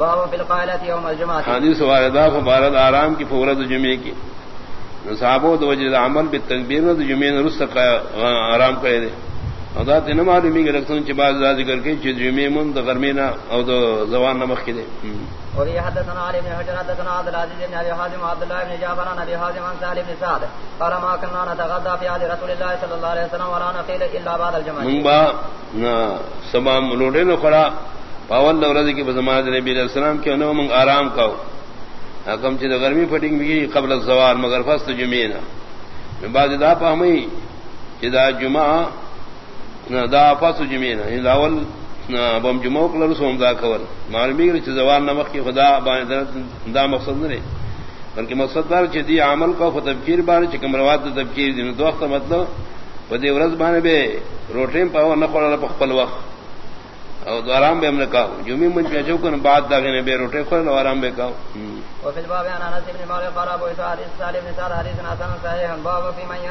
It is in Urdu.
باب في القائلة يوم الجمعة حدیث واردہ فبارد آرام کی فورت جمعے کی. صحابو دو وجد عمل بالتکبیر نہ جمعے نے رس آرام کرے دے. ادا تین معلومی کہ رکھتوں چ بعض ذکر کے چ جمعے من تو گرمینا او دو زوان نمخ کی دے. وفي حدثنا علي بن حجر حدثنا عبد العزيز بن ابي حازم وعبد الله بن جعفر عن ابي حازم عن سالم بن سعد. قال ما كنا نتغدى في عهد رسول الله صلى الله عليه وسلم ولا نقيل الا بعد الجمعه من با سمام لوڑے نو کھڑا پاول دورہ کی بزماد نبی علیہ السلام کے انہوں من آرام کاؤ حکم چیز گرمی پھٹنگ بھی قبل الزوال مگر فست جمعین میں بعد دا پاہمی چیزا جمعہ دا فست جمعین لاول بم جمعہ کلر سوم دا کول. معلومی کہ زوال نمک کی خدا دا مقصد نہ بلکہ مقصد دار چیزی عمل کو فتبکیر بار چکم روات تبکیر دن دو وقت مطلب پدی ورځ باندې به روټیم پاو نه خورل په خپل وخت. او دوارام بے ہم نے کہا یومی من پہ جو کن بعد داغے نے بے روٹے کھول دوارام بے کہا وفی الباب انا انس بن مالك قال ابو اسحاق حديث سالم بن سعد حديث حسن صحيح باب فی من